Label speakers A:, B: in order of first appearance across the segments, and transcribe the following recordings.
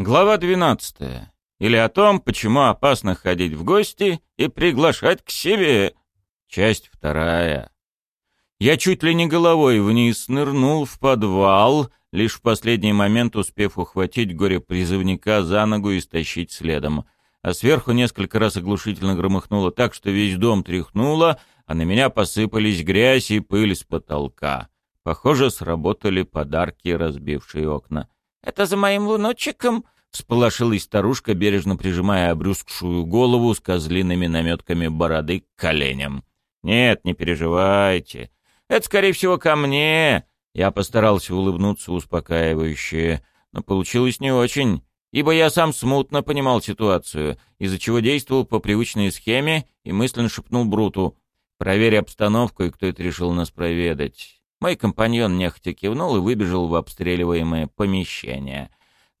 A: Глава 12. Или о том, почему опасно ходить в гости и приглашать к себе. Часть вторая. Я чуть ли не головой вниз нырнул в подвал, лишь в последний момент успев ухватить горе-призывника за ногу и стащить следом. А сверху несколько раз оглушительно громыхнуло так, что весь дом тряхнуло, а на меня посыпались грязь и пыль с потолка. Похоже, сработали подарки, разбившие окна.
B: «Это за моим луночком?» — всполошилась старушка, бережно прижимая обрюзгшую голову с козлиными наметками бороды к коленям.
A: «Нет, не переживайте. Это, скорее всего, ко мне». Я постарался улыбнуться успокаивающе, но получилось не очень, ибо я сам смутно понимал ситуацию, из-за чего действовал по привычной схеме и мысленно шепнул Бруту. «Проверь обстановку и кто это решил нас проведать». Мой компаньон нехотя кивнул и выбежал в обстреливаемое помещение.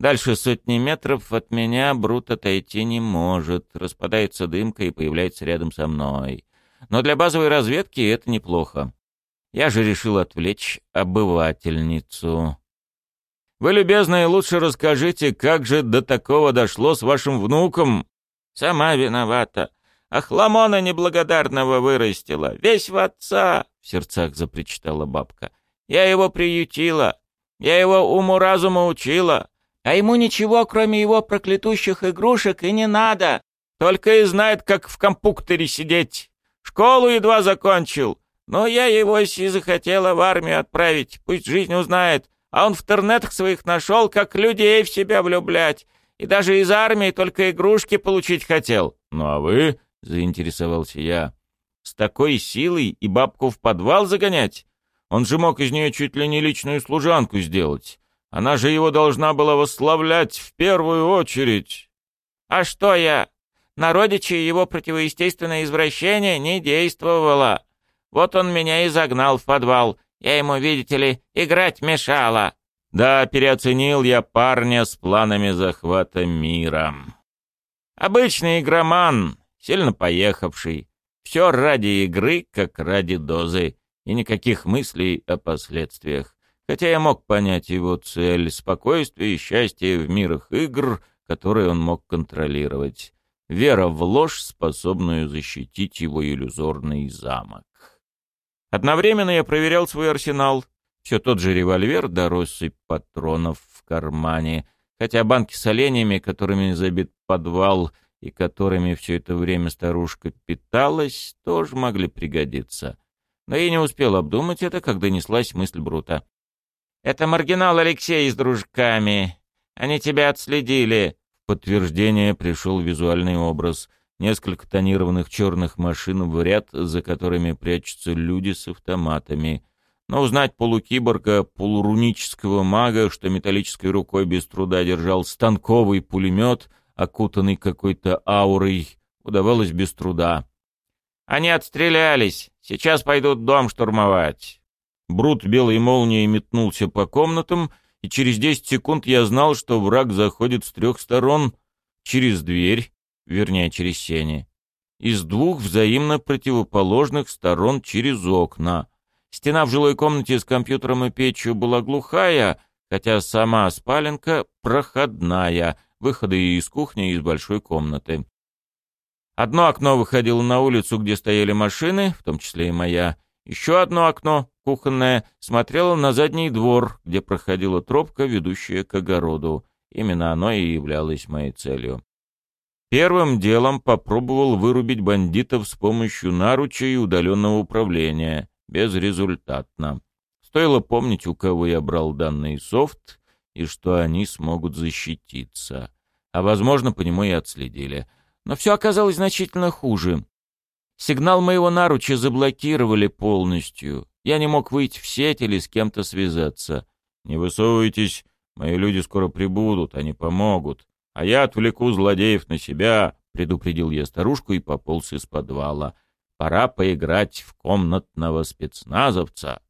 A: Дальше сотни метров от меня Брут отойти не может, распадается дымка и появляется рядом со мной. Но для базовой разведки это неплохо. Я же решил отвлечь обывательницу. «Вы, любезные, лучше расскажите, как же до такого дошло с вашим внуком?»
B: «Сама виновата. Ахламона неблагодарного вырастила. Весь в отца!» — в сердцах запричитала бабка. «Я его приютила. Я его уму-разуму учила. А ему ничего, кроме его проклятущих игрушек, и не надо. Только и знает, как в компукторе сидеть. Школу едва закончил. Но я его и захотела в армию отправить. Пусть жизнь узнает. А он в интернетах своих нашел, как людей в себя влюблять. И даже из армии только игрушки получить хотел.
A: Ну а вы, — заинтересовался я, — с такой силой и бабку в подвал загонять? Он же мог из нее чуть ли не личную служанку сделать. Она же его должна была восславлять в первую очередь.
B: А что я? На родичей его противоестественное извращение не действовало. Вот он меня и загнал в подвал. Я ему, видите ли, играть мешала.
A: Да, переоценил я парня с планами захвата мира. Обычный игроман, сильно поехавший. Все ради игры, как ради дозы, и никаких мыслей о последствиях хотя я мог понять его цель — спокойствие и счастье в мирах игр, которые он мог контролировать. Вера в ложь, способную защитить его иллюзорный замок. Одновременно я проверял свой арсенал. Все тот же револьвер да россыпь патронов в кармане, хотя банки с оленями, которыми забит подвал и которыми все это время старушка питалась, тоже могли пригодиться. Но я не успел обдумать это, когда неслась мысль Брута.
B: Это маргинал Алексей с дружками. Они тебя отследили».
A: В подтверждение пришел визуальный образ. Несколько тонированных черных машин в ряд, за которыми прячутся люди с автоматами. Но узнать полукиборга, полурунического мага, что металлической рукой без труда держал станковый пулемет, окутанный какой-то аурой, удавалось без труда.
B: «Они отстрелялись. Сейчас пойдут дом штурмовать».
A: Брут белой молнией метнулся по комнатам, и через десять секунд я знал, что враг заходит с трех сторон, через дверь, вернее, через сени, из двух взаимно противоположных сторон через окна. Стена в жилой комнате с компьютером и печью была глухая, хотя сама спаленка проходная, выходы из кухни и из большой комнаты. Одно окно выходило на улицу, где стояли машины, в том числе и моя, еще одно окно, кухонное, смотрело на задний двор, где проходила тропка, ведущая к огороду. Именно оно и являлось моей целью. Первым делом попробовал вырубить бандитов с помощью наруча и удаленного управления. Безрезультатно. Стоило помнить, у кого я брал данный софт, и что они смогут защититься. А, возможно, по нему и отследили. Но все оказалось значительно хуже. Сигнал моего наруча заблокировали полностью. Я не мог выйти в сеть или с кем-то связаться. «Не высовывайтесь, мои люди скоро прибудут, они помогут. А я отвлеку злодеев на себя», — предупредил я старушку и пополз из подвала. «Пора поиграть в комнатного спецназовца».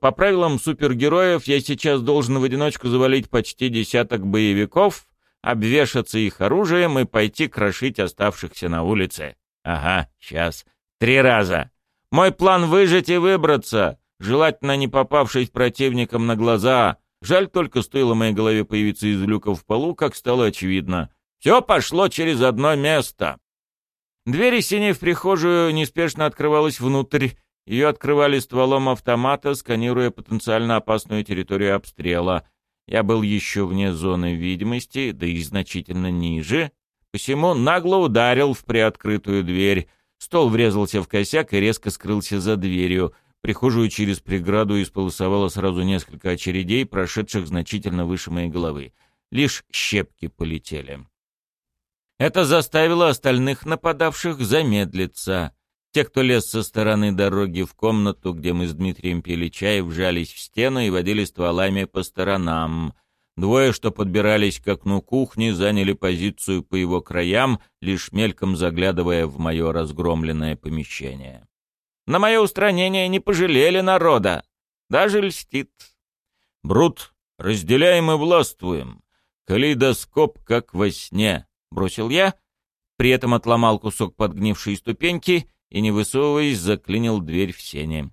A: По правилам супергероев я сейчас должен в одиночку завалить почти десяток боевиков, обвешаться их оружием и пойти крошить оставшихся на улице. Ага, сейчас. Три раза. Мой план выжить и выбраться, желательно не попавшись противникам на глаза, Жаль только стоило моей голове появиться из люка в полу, как стало очевидно. Все пошло через одно место. Дверь синей в прихожую неспешно открывалась внутрь. Ее открывали стволом автомата, сканируя потенциально опасную территорию обстрела. Я был еще вне зоны видимости, да и значительно ниже. Посему нагло ударил в приоткрытую дверь. Стол врезался в косяк и резко скрылся за дверью. Прихожую через преграду исполосовало сразу несколько очередей, прошедших значительно выше моей головы. Лишь щепки полетели. Это заставило остальных нападавших замедлиться. Те, кто лез со стороны дороги в комнату, где мы с Дмитрием пили чай, вжались в стену и водили стволами по сторонам. Двое, что подбирались к окну кухни, заняли позицию по его краям, лишь мельком заглядывая в мое разгромленное помещение. На мое устранение не пожалели народа. Даже льстит. Брут, разделяем и властвуем. Калейдоскоп, как во сне, — бросил я, при этом отломал кусок подгнившей ступеньки и, не высовываясь, заклинил дверь в сене.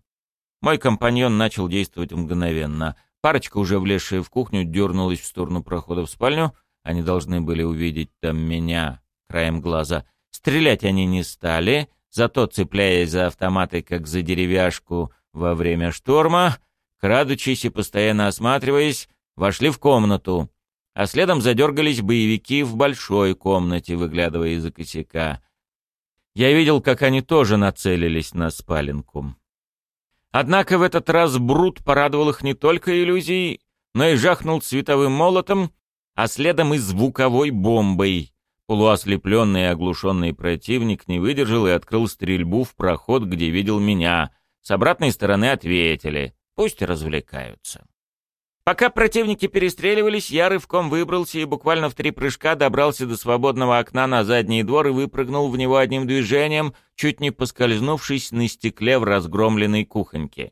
A: Мой компаньон начал действовать мгновенно. Парочка, уже влезшая в кухню, дернулась в сторону прохода в спальню. Они должны были увидеть там меня краем глаза. Стрелять они не стали, зато, цепляясь за автоматы, как за деревяшку во время шторма, крадучись и постоянно осматриваясь, вошли в комнату, а следом задергались боевики в большой комнате, выглядывая из-за косяка. Я видел, как они тоже нацелились на спаленку. Однако в этот раз Брут порадовал их не только иллюзией, но и жахнул световым молотом, а следом и звуковой бомбой. Полуослепленный и оглушенный противник не выдержал и открыл стрельбу в проход, где видел меня. С обратной стороны ответили. Пусть развлекаются. Пока противники перестреливались, я рывком выбрался и буквально в три прыжка добрался до свободного окна на задний двор и выпрыгнул в него одним движением, чуть не поскользнувшись на стекле в разгромленной кухоньке.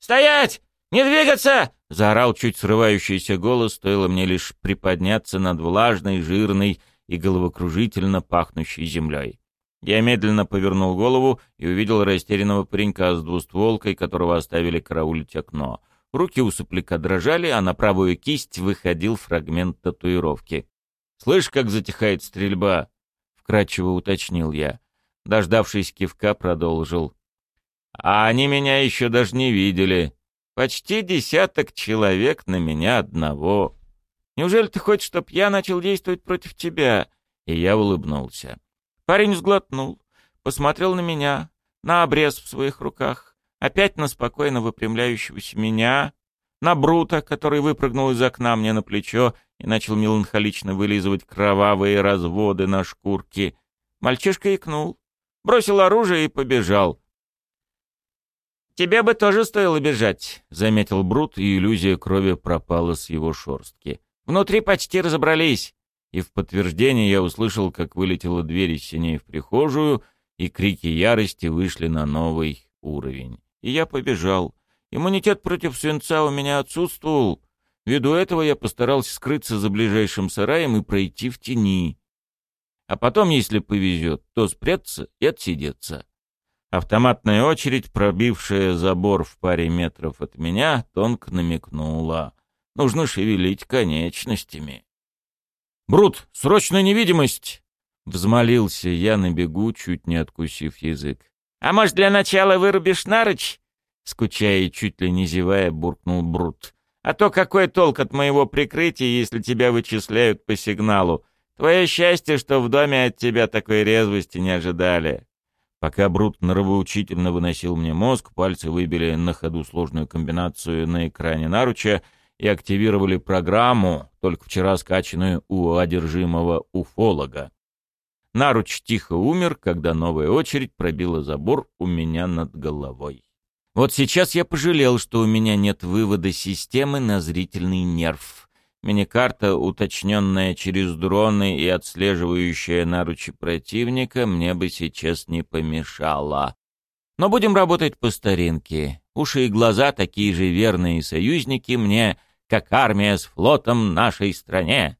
A: «Стоять! Не двигаться!» — заорал чуть срывающийся голос, стоило мне лишь приподняться над влажной, жирной, и головокружительно пахнущей землей. Я медленно повернул голову и увидел растерянного паренька с двустволкой, которого оставили караулить окно. Руки у сопляка дрожали, а на правую кисть выходил фрагмент татуировки. «Слышь, как затихает стрельба?» — вкратчиво уточнил я. Дождавшись кивка, продолжил. «А они меня еще даже не видели. Почти десяток человек на меня одного. Неужели ты хочешь, чтоб я начал действовать против тебя?» И я улыбнулся. Парень сглотнул, посмотрел на меня, на обрез в своих руках, опять на спокойно выпрямляющегося меня, на Брута, который выпрыгнул из окна мне на плечо и начал меланхолично вылизывать кровавые разводы на шкурке. Мальчишка икнул, бросил оружие и побежал. «Тебе бы тоже стоило бежать», — заметил Брут, и иллюзия крови пропала с его шорстки. Внутри почти разобрались. И в подтверждение я услышал, как вылетела дверь из синей в прихожую, и крики ярости вышли на новый уровень. И я побежал. Иммунитет против свинца у меня отсутствовал. Ввиду этого я постарался скрыться за ближайшим сараем и пройти в тени. А потом, если повезет, то спрятаться и отсидеться. Автоматная очередь, пробившая забор в паре метров от меня, тонко намекнула. Нужно шевелить конечностями. «Брут, срочная невидимость!» Взмолился я на бегу, чуть не откусив язык. «А может, для начала вырубишь нарыч?» Скучая и чуть ли не зевая, буркнул Брут. «А то какой толк от моего прикрытия, если тебя вычисляют по сигналу? Твое счастье, что в доме от тебя такой резвости не ожидали». Пока Брут нравоучительно выносил мне мозг, пальцы выбили на ходу сложную комбинацию на экране наруча, и активировали программу, только вчера скачанную у одержимого уфолога. Наруч тихо умер, когда новая очередь пробила забор у меня над головой. Вот сейчас я пожалел, что у меня нет вывода системы на зрительный нерв. Миникарта, уточненная через дроны и отслеживающая наручи противника, мне бы сейчас не помешала. Но будем работать по старинке. Уши и глаза такие же верные союзники мне, как армия с флотом нашей стране.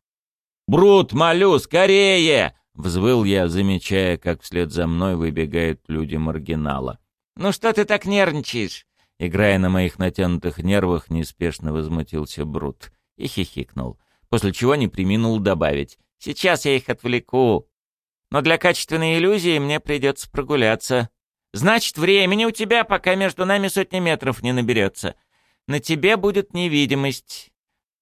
A: «Брут, молю, скорее!» — взвыл я, замечая, как вслед за мной выбегают люди маргинала. «Ну что ты так нервничаешь?» — Играя на моих натянутых нервах, неспешно возмутился Брут и хихикнул, после чего не приминул добавить. «Сейчас я их отвлеку. Но для качественной иллюзии мне придется прогуляться. Значит, времени у тебя, пока между нами сотни метров не наберется. На тебе будет невидимость.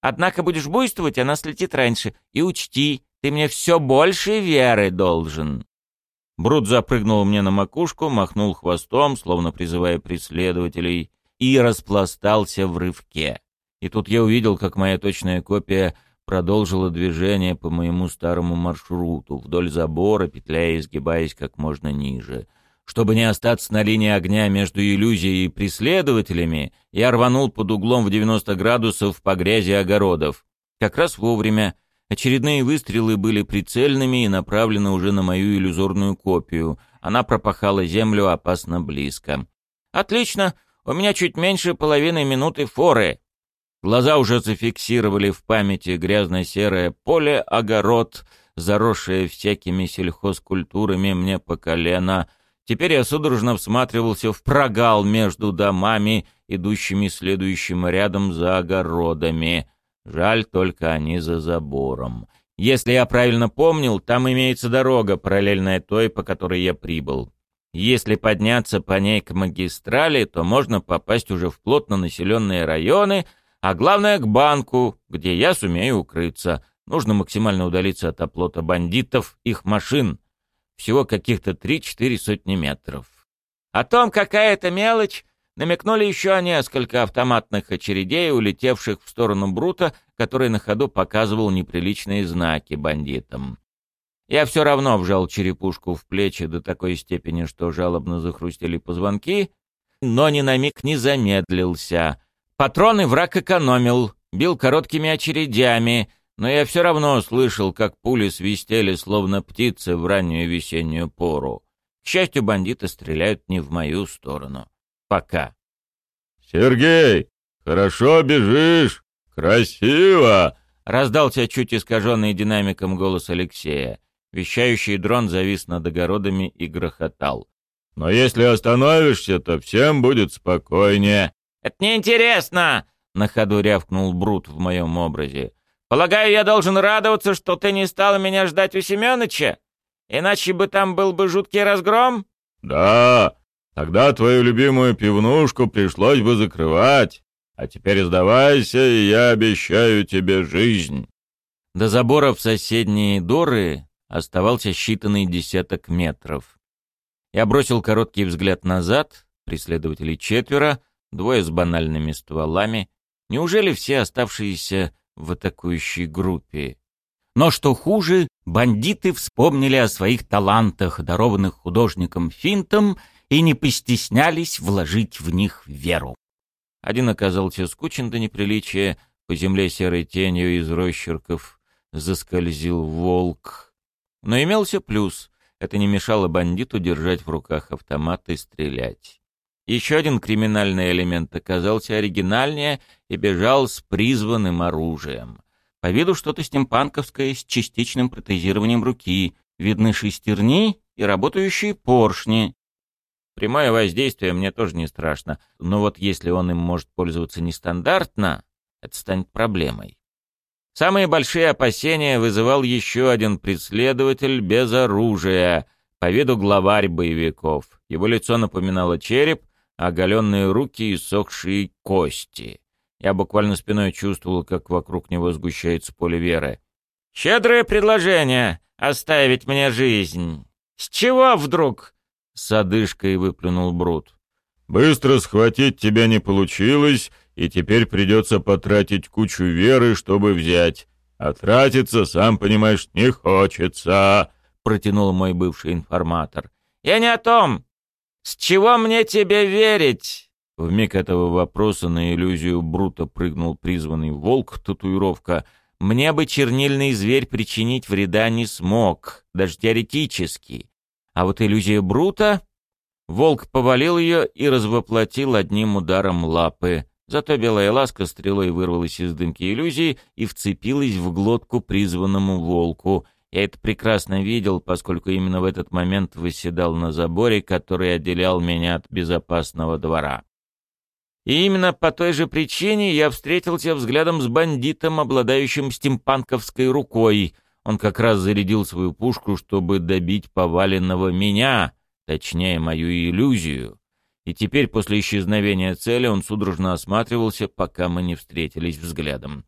A: Однако будешь буйствовать, она слетит раньше. И учти, ты мне все больше веры должен». Брут запрыгнул мне на макушку, махнул хвостом, словно призывая преследователей, и распластался в рывке. И тут я увидел, как моя точная копия продолжила движение по моему старому маршруту, вдоль забора, петляя и изгибаясь как можно ниже. Чтобы не остаться на линии огня между иллюзией и преследователями, я рванул под углом в 90 градусов по грязи огородов. Как раз вовремя. Очередные выстрелы были прицельными и направлены уже на мою иллюзорную копию. Она пропахала землю опасно близко. «Отлично! У меня чуть меньше половины минуты форы!» Глаза уже зафиксировали в памяти грязно-серое поле, огород, заросшее всякими сельхозкультурами мне по колено. Теперь я судорожно всматривался в прогал между домами, идущими следующим рядом за огородами. Жаль только они за забором. Если я правильно помнил, там имеется дорога, параллельная той, по которой я прибыл. Если подняться по ней к магистрали, то можно попасть уже в плотно населенные районы — а главное к банку, где я сумею укрыться. Нужно максимально удалиться от оплота бандитов, их машин. Всего каких-то три-четыре сотни метров. О том, какая это мелочь, намекнули еще несколько автоматных очередей, улетевших в сторону Брута, который на ходу показывал неприличные знаки бандитам. Я все равно вжал черепушку в плечи до такой степени, что жалобно захрустили позвонки, но ни на миг не замедлился — Патроны враг экономил, бил короткими очередями, но я все равно слышал, как пули свистели, словно птицы в раннюю весеннюю пору. К счастью, бандиты стреляют не в мою сторону. Пока.
C: «Сергей, хорошо бежишь! Красиво!»
A: Раздался чуть искаженный динамиком голос Алексея. Вещающий дрон завис над огородами и грохотал.
C: «Но если остановишься, то всем будет спокойнее.
B: «Это неинтересно!» — на ходу рявкнул Брут в моем образе. «Полагаю, я должен радоваться, что ты не стал меня ждать у Семёныча? Иначе бы там был бы жуткий разгром?»
C: «Да, тогда твою любимую пивнушку пришлось бы закрывать. А теперь сдавайся, и я обещаю тебе жизнь».
A: До забора в соседние доры оставался считанный десяток метров. Я бросил короткий взгляд назад, преследователей четверо, двое с банальными стволами. Неужели все оставшиеся в атакующей группе? Но что хуже, бандиты вспомнили о своих талантах, дарованных художником финтом, и не постеснялись вложить в них веру. Один оказался скучен до неприличия, по земле серой тенью из росчерков заскользил волк. Но имелся плюс — это не мешало бандиту держать в руках автомат и стрелять. Еще один криминальный элемент оказался оригинальнее и бежал с призванным оружием. По виду что-то стимпанковское с частичным протезированием руки. Видны шестерни и работающие поршни. Прямое воздействие мне тоже не страшно, но вот если он им может пользоваться нестандартно, это станет проблемой. Самые большие опасения вызывал еще один преследователь без оружия, по виду главарь боевиков. Его лицо напоминало череп, оголенные руки и сохшие кости. Я буквально спиной чувствовал, как вокруг него сгущается поле веры.
B: «Щедрое предложение — оставить мне жизнь. С чего вдруг?» — с одышкой выплюнул Брут.
C: «Быстро схватить тебя не получилось, и теперь придется потратить кучу веры, чтобы взять. А тратиться, сам понимаешь, не хочется», — протянул мой бывший информатор.
B: «Я не о том. «С чего мне тебе верить?»
A: В миг этого вопроса на иллюзию Брута прыгнул призванный волк-татуировка. «Мне бы чернильный зверь причинить вреда не смог, даже теоретически. А вот иллюзия Брута...» Волк повалил ее и развоплотил одним ударом лапы. Зато белая ласка стрелой вырвалась из дымки иллюзии и вцепилась в глотку призванному волку. Я это прекрасно видел, поскольку именно в этот момент выседал на заборе, который отделял меня от безопасного двора. И именно по той же причине я встретился взглядом с бандитом, обладающим стимпанковской рукой. Он как раз зарядил свою пушку, чтобы добить поваленного меня, точнее, мою иллюзию. И теперь, после исчезновения цели, он судорожно осматривался, пока мы не встретились взглядом.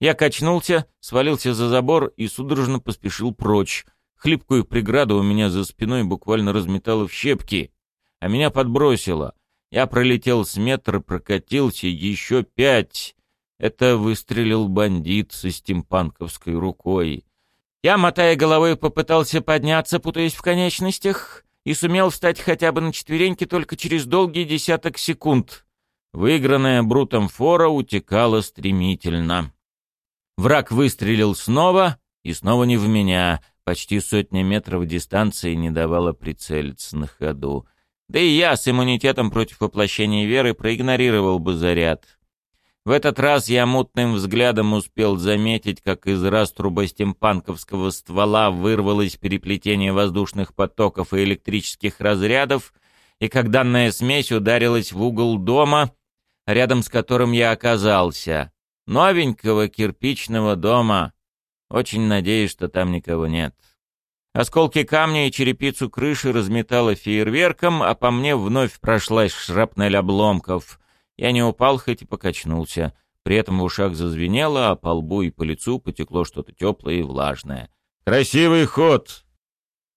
A: Я качнулся, свалился за забор и судорожно поспешил прочь. Хлипкую преграду у меня за спиной буквально разметало в щепки, а меня подбросило. Я пролетел с метра, прокатился еще пять. Это выстрелил бандит со стимпанковской рукой. Я, мотая головой, попытался подняться, путаясь в конечностях, и сумел встать хотя бы на четвереньки только через долгий десяток секунд. Выигранная Брутом фора утекала стремительно. Враг выстрелил снова, и снова не в меня. Почти сотня метров дистанции не давала прицелиться на ходу. Да и я с иммунитетом против воплощения веры проигнорировал бы заряд. В этот раз я мутным взглядом успел заметить, как из раструба стимпанковского ствола вырвалось переплетение воздушных потоков и электрических разрядов, и как данная смесь ударилась в угол дома, рядом с которым я оказался. Новенького кирпичного дома. Очень надеюсь, что там никого нет. Осколки камня и черепицу крыши разметало фейерверком, а по мне вновь прошлась шрапнель обломков. Я не упал, хоть и покачнулся. При этом в ушах зазвенело, а по лбу и по лицу потекло что-то теплое и влажное.
C: «Красивый ход!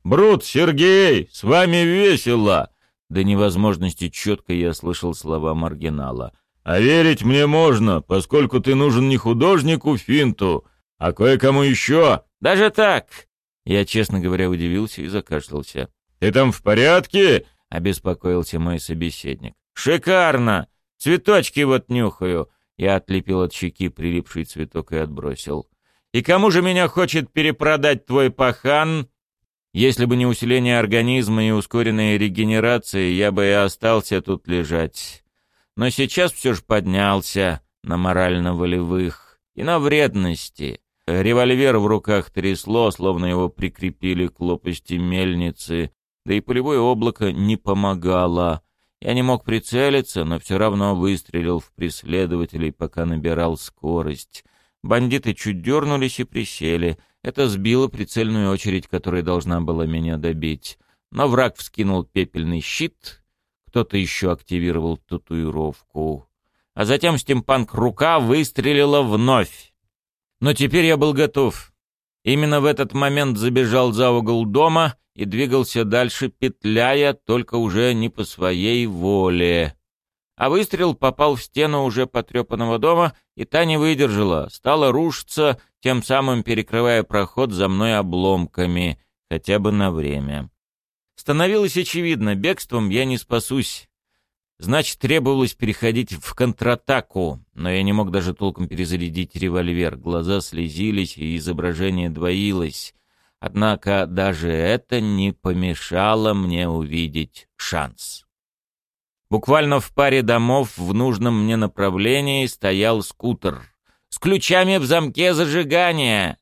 C: Брут, Сергей, с вами весело!»
A: До невозможности четко я слышал слова маргинала.
C: «А верить мне можно, поскольку ты нужен не художнику финту, а кое-кому еще».
A: «Даже так?» Я, честно говоря, удивился и закашлялся.
C: «Ты там в порядке?»
A: — обеспокоился мой собеседник. «Шикарно! Цветочки вот нюхаю!» Я отлепил от щеки прилипший цветок и отбросил. «И кому же меня хочет перепродать твой пахан?» Если бы не усиление организма и ускоренная регенерация, я бы и остался тут лежать. Но сейчас все же поднялся на морально-волевых и на вредности. Револьвер в руках трясло, словно его прикрепили к лопасти мельницы, да и полевое облако не помогало. Я не мог прицелиться, но все равно выстрелил в преследователей, пока набирал скорость. Бандиты чуть дернулись и присели. Это сбило прицельную очередь, которая должна была меня добить. Но враг вскинул пепельный щит, кто-то еще активировал татуировку. А затем стимпанк-рука выстрелила вновь. Но теперь я был готов. Именно в этот момент забежал за угол дома и двигался дальше, петляя, только уже не по своей воле. А выстрел попал в стену уже потрепанного дома, и та не выдержала, стала рушиться, тем самым перекрывая проход за мной обломками, хотя бы на время. Становилось очевидно, бегством я не спасусь. Значит, требовалось переходить в контратаку, но я не мог даже толком перезарядить револьвер. Глаза слезились, и изображение двоилось. Однако даже это не помешало мне увидеть шанс. Буквально в паре домов в нужном мне направлении стоял скутер. С ключами в замке зажигания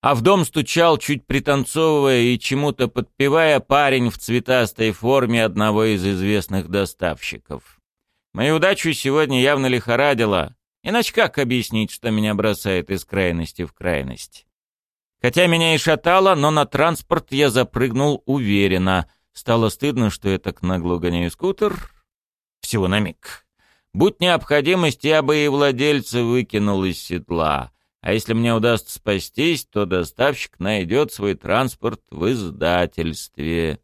A: а в дом стучал, чуть пританцовывая и чему-то подпевая парень в цветастой форме одного из известных доставщиков. Мою удачу сегодня явно лихорадило, иначе как объяснить, что меня бросает из крайности в крайность? Хотя меня и шатало, но на транспорт я запрыгнул уверенно. Стало стыдно, что я так нагло гоняю скутер. Всего на миг. Будь необходимость, я бы и владельца выкинул из седла. А если мне удастся спастись, то доставщик найдет свой транспорт в издательстве.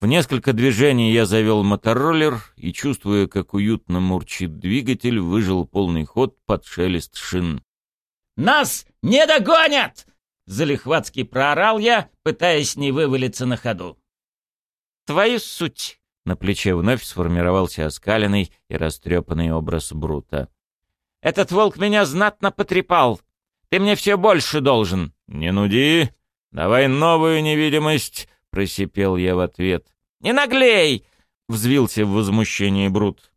A: В несколько движений я завел мотороллер и, чувствуя, как уютно мурчит двигатель, выжил полный ход под шелест шин.
B: «Нас не догонят!» — залихватски проорал я, пытаясь не вывалиться на ходу.
A: «Твою суть!» — на плече вновь сформировался оскаленный и растрепанный образ Брута. Этот волк меня знатно потрепал. Ты мне все больше должен».
C: «Не нуди. Давай новую невидимость», — просипел я в ответ.
B: «Не наглей!»
A: — взвился в возмущении Брут.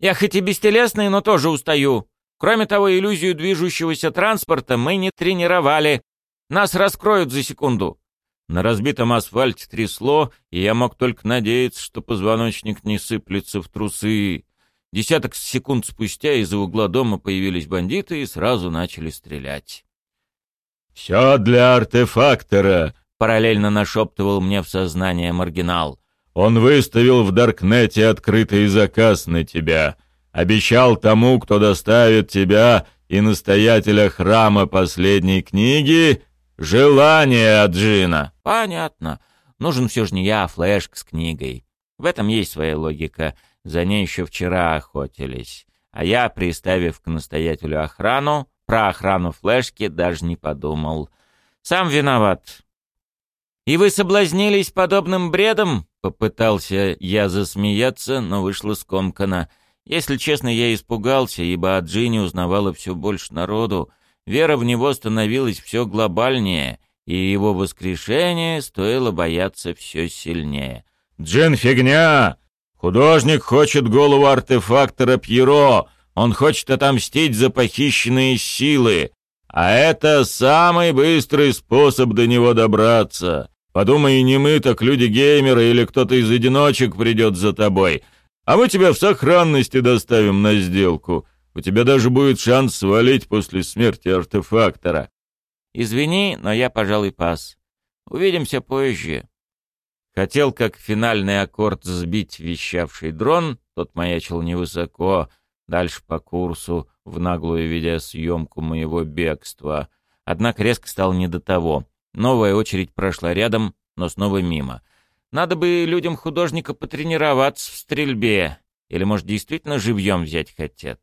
B: «Я хоть и бестелесный, но тоже устаю. Кроме того, иллюзию движущегося транспорта мы не тренировали. Нас раскроют за секунду.
A: На разбитом асфальте трясло, и я мог только надеяться, что позвоночник не сыплется в трусы. Десяток секунд спустя из-за угла дома появились бандиты и сразу начали стрелять.
C: «Все для артефактора», —
A: параллельно нашептывал мне в сознание маргинал.
C: «Он выставил в Даркнете открытый заказ на тебя. Обещал тому, кто доставит тебя и настоятеля храма последней книги, желание от Джина».
A: «Понятно. Нужен все же не я, а флешка с книгой. В этом есть своя логика». За ней еще вчера охотились. А я, приставив к настоятелю охрану, про охрану флешки даже не подумал. Сам виноват. «И вы соблазнились подобным бредом?» Попытался я засмеяться, но вышло скомканно. Если честно, я испугался, ибо от Джинни узнавало все больше народу. Вера в него становилась все глобальнее, и его воскрешение стоило бояться все сильнее.
C: «Джин фигня! Художник хочет голову артефактора Пьеро. Он хочет отомстить за похищенные силы. А это самый быстрый способ до него добраться. Подумай, не мы, так люди-геймеры или кто-то из одиночек придет за тобой. А мы тебя в сохранности доставим на сделку. У тебя даже будет шанс свалить после смерти артефактора.
A: Извини, но я, пожалуй, пас. Увидимся позже. Хотел как финальный аккорд сбить вещавший дрон, тот маячил невысоко, дальше по курсу, в наглую ведя съемку моего бегства. Однако резко стал не до того. Новая очередь прошла рядом, но снова мимо. Надо бы людям художника потренироваться в стрельбе. Или, может, действительно живьем взять хотят.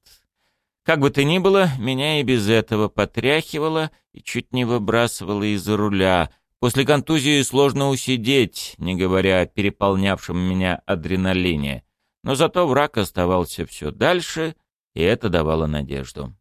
A: Как бы то ни было, меня и без этого потряхивало и чуть не выбрасывало из-за руля — После контузии сложно усидеть, не говоря о переполнявшем меня адреналине. Но зато враг оставался все дальше, и это давало надежду.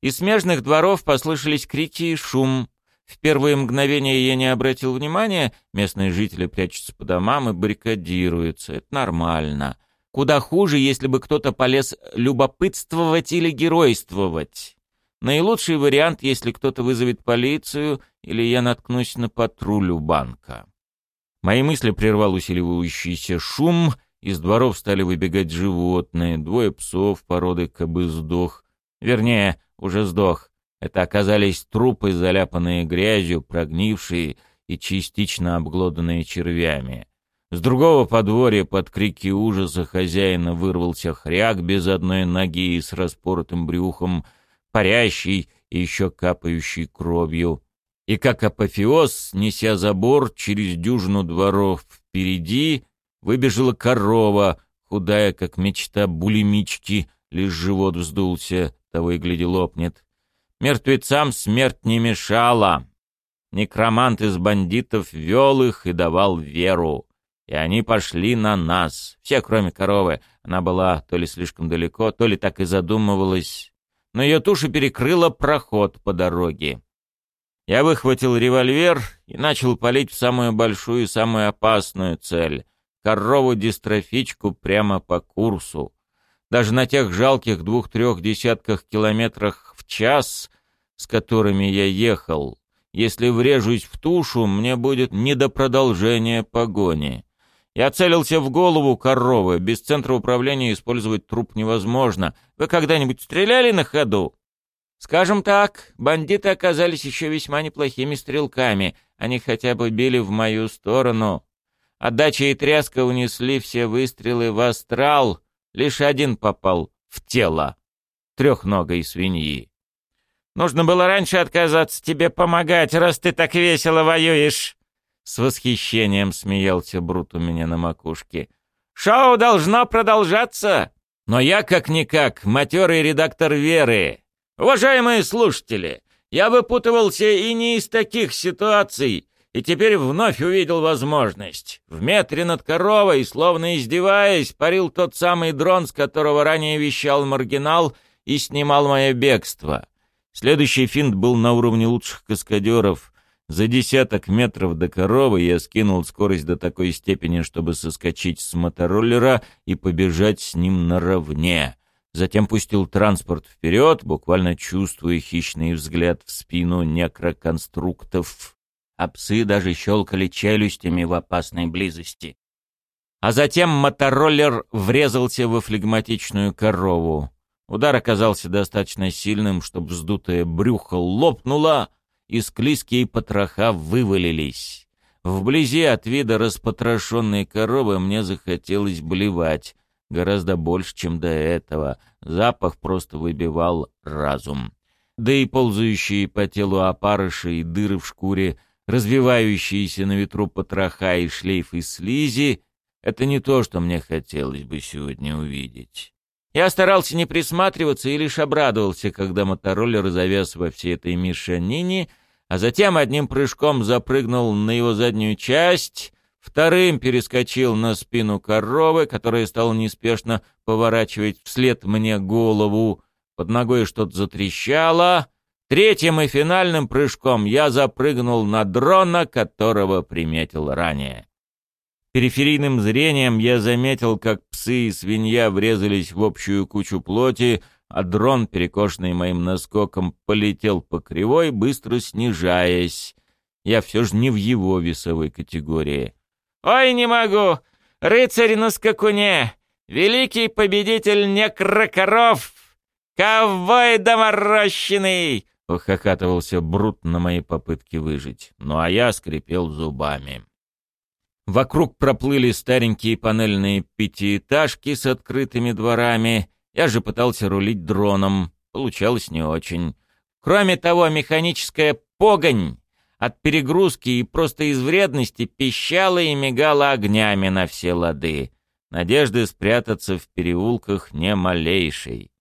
A: Из смежных дворов послышались крики и шум. В первые мгновения я не обратил внимания, местные жители прячутся по домам и баррикадируются. Это нормально. Куда хуже, если бы кто-то полез любопытствовать или геройствовать. Наилучший вариант, если кто-то вызовет полицию или я наткнусь на патрулю банка. Мои мысли прервал усиливающийся шум, из дворов стали выбегать животные, двое псов породы кобы сдох. Вернее, уже сдох. Это оказались трупы, заляпанные грязью, прогнившие и частично обглоданные червями. С другого подворья под крики ужаса хозяина вырвался хряк без одной ноги и с распоротым брюхом — парящий и еще капающий кровью. И как апофеоз, неся забор через дюжину дворов впереди, выбежала корова, худая, как мечта булимички, лишь живот вздулся, того и гляди лопнет. Мертвецам смерть не мешала. Некромант из бандитов вел их и давал веру. И они пошли на нас. Все, кроме коровы. Она была то ли слишком далеко, то ли так и задумывалась но ее туша перекрыла проход по дороге. Я выхватил револьвер и начал палить в самую большую и самую опасную цель — корову-дистрофичку прямо по курсу. Даже на тех жалких двух-трех десятках километрах час, с которыми я ехал, если врежусь в тушу, мне будет не до продолжения погони. Я целился в голову коровы. Без центра управления использовать труп невозможно. Вы когда-нибудь стреляли на ходу? Скажем так, бандиты оказались еще весьма неплохими стрелками. Они хотя бы били в мою сторону. Отдача и тряска унесли все выстрелы в астрал. Лишь один попал в тело трехногой свиньи. Нужно было раньше отказаться тебе помогать, раз ты так весело воюешь. С восхищением смеялся Брут у меня на макушке. «Шоу должно продолжаться!» Но я, как-никак, матерый редактор «Веры». Уважаемые слушатели, я выпутывался и не из таких ситуаций, и теперь вновь увидел возможность. В метре над коровой, словно издеваясь, парил тот самый дрон, с которого ранее вещал маргинал и снимал мое бегство. Следующий финт был на уровне лучших каскадеров — за десяток метров до коровы я скинул скорость до такой степени, чтобы соскочить с мотороллера и побежать с ним наравне. Затем пустил транспорт вперед, буквально чувствуя хищный взгляд в спину некроконструктов.
B: а псы даже щелкали челюстями в опасной близости. А затем мотороллер врезался во флегматичную корову. Удар оказался достаточно сильным, чтобы вздутое брюхо лопнуло, и склизкие потроха вывалились. Вблизи от вида распотрошенной коровы мне захотелось блевать, гораздо больше, чем до этого. Запах просто выбивал разум. Да и ползающие по телу опарыши и дыры в шкуре, развивающиеся на ветру потроха и шлейфы слизи — это не то, что мне хотелось бы сегодня увидеть. Я старался не присматриваться и лишь обрадовался, когда мотороллер завяз во всей этой мешанине, а затем одним прыжком запрыгнул на его заднюю часть, вторым перескочил на спину коровы, которая стала неспешно поворачивать вслед мне голову, под ногой что-то затрещало, третьим и финальным прыжком я запрыгнул на дрона, которого приметил ранее. Периферийным зрением я заметил, как псы и свинья врезались в общую кучу плоти, а дрон, перекошенный моим наскоком, полетел по кривой, быстро снижаясь. Я все же не в его весовой категории. «Ой, не могу! Рыцарь на скакуне! Великий победитель некрокоров! Ковбой доморощенный!» — ухахатывался Брут на мои попытки выжить. Ну а я скрипел зубами. Вокруг проплыли старенькие панельные пятиэтажки с открытыми дворами. Я же пытался рулить дроном. Получалось не очень. Кроме того, механическая погонь от перегрузки и просто из вредности пищала и мигала огнями на все лады. Надежды спрятаться в переулках не малейшей.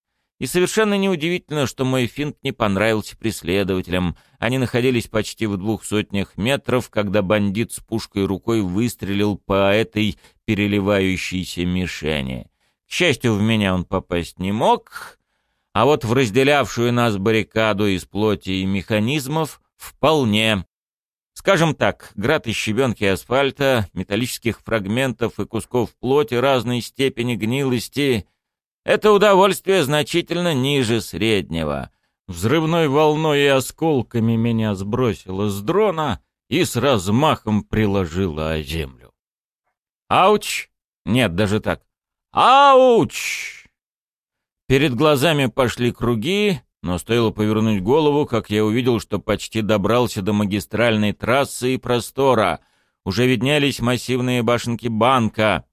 B: И совершенно неудивительно, что мой финт не понравился преследователям. Они находились почти в двух сотнях метров, когда бандит с пушкой рукой выстрелил по этой переливающейся мишени. К счастью, в меня он попасть не мог, а вот в разделявшую нас баррикаду из плоти и механизмов вполне. Скажем так, град из щебенки асфальта, металлических фрагментов и кусков плоти разной степени гнилости — это удовольствие значительно ниже среднего. Взрывной волной и осколками меня сбросило с дрона и с размахом приложило о землю. Ауч! Нет, даже так. Ауч! Перед глазами пошли круги, но стоило повернуть голову, как я увидел, что почти добрался до магистральной трассы и простора. Уже виднелись массивные башенки банка —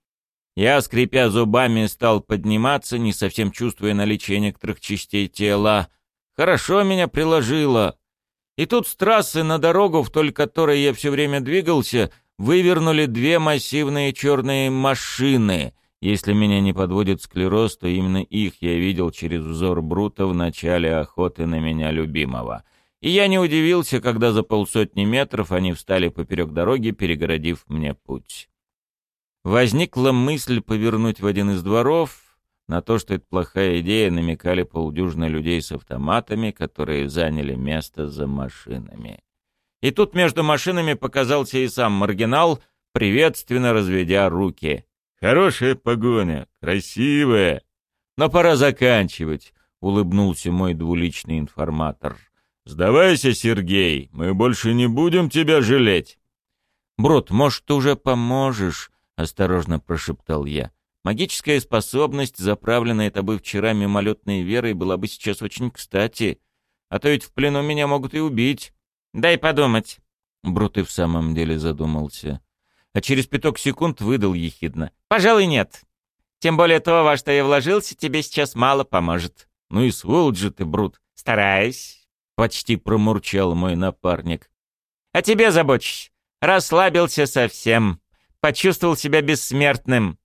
B: я, скрипя зубами, стал подниматься, не совсем чувствуя наличие некоторых частей тела. Хорошо меня приложило. И тут с трассы на дорогу, вдоль которой я все время двигался, вывернули две массивные черные машины. Если меня не подводит склероз, то именно их я видел через взор Брута в начале охоты на меня любимого. И я не удивился, когда за полсотни метров они встали поперек дороги, перегородив мне путь. Возникла мысль повернуть в один из дворов. На то, что это плохая идея, намекали полдюжины людей с автоматами, которые заняли место за машинами. И тут между машинами показался и сам маргинал, приветственно разведя руки. «Хорошая погоня, красивая. Но пора заканчивать», — улыбнулся мой двуличный информатор. «Сдавайся, Сергей, мы больше не будем тебя жалеть». «Брод, может, ты уже поможешь?» Осторожно прошептал я. Магическая способность, заправленная тобой вчера мимолетной верой, была бы сейчас очень кстати. А то ведь в плену меня могут и убить. Дай подумать. Брут и в самом деле задумался. А через пяток секунд выдал ехидно. Пожалуй, нет. Тем более то, во что я вложился, тебе сейчас мало поможет. Ну и сволочь же ты, Брут. Стараюсь. Почти промурчал мой напарник. А тебе забочусь. Расслабился совсем почувствовал себя бессмертным.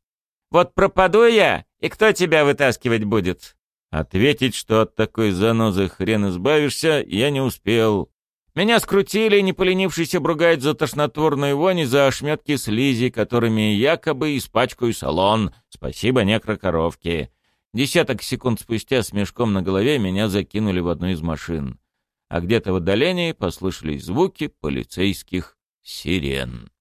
B: Вот пропаду я, и кто тебя вытаскивать будет?» Ответить, что от такой занозы хрен избавишься, я не успел. Меня скрутили, не поленившись обругать за тошнотворную вонь и за ошметки слизи, которыми якобы испачкаю салон. Спасибо некрокоровке. Десяток секунд спустя с мешком на голове меня закинули в одну из машин. А где-то в отдалении послышались звуки полицейских сирен.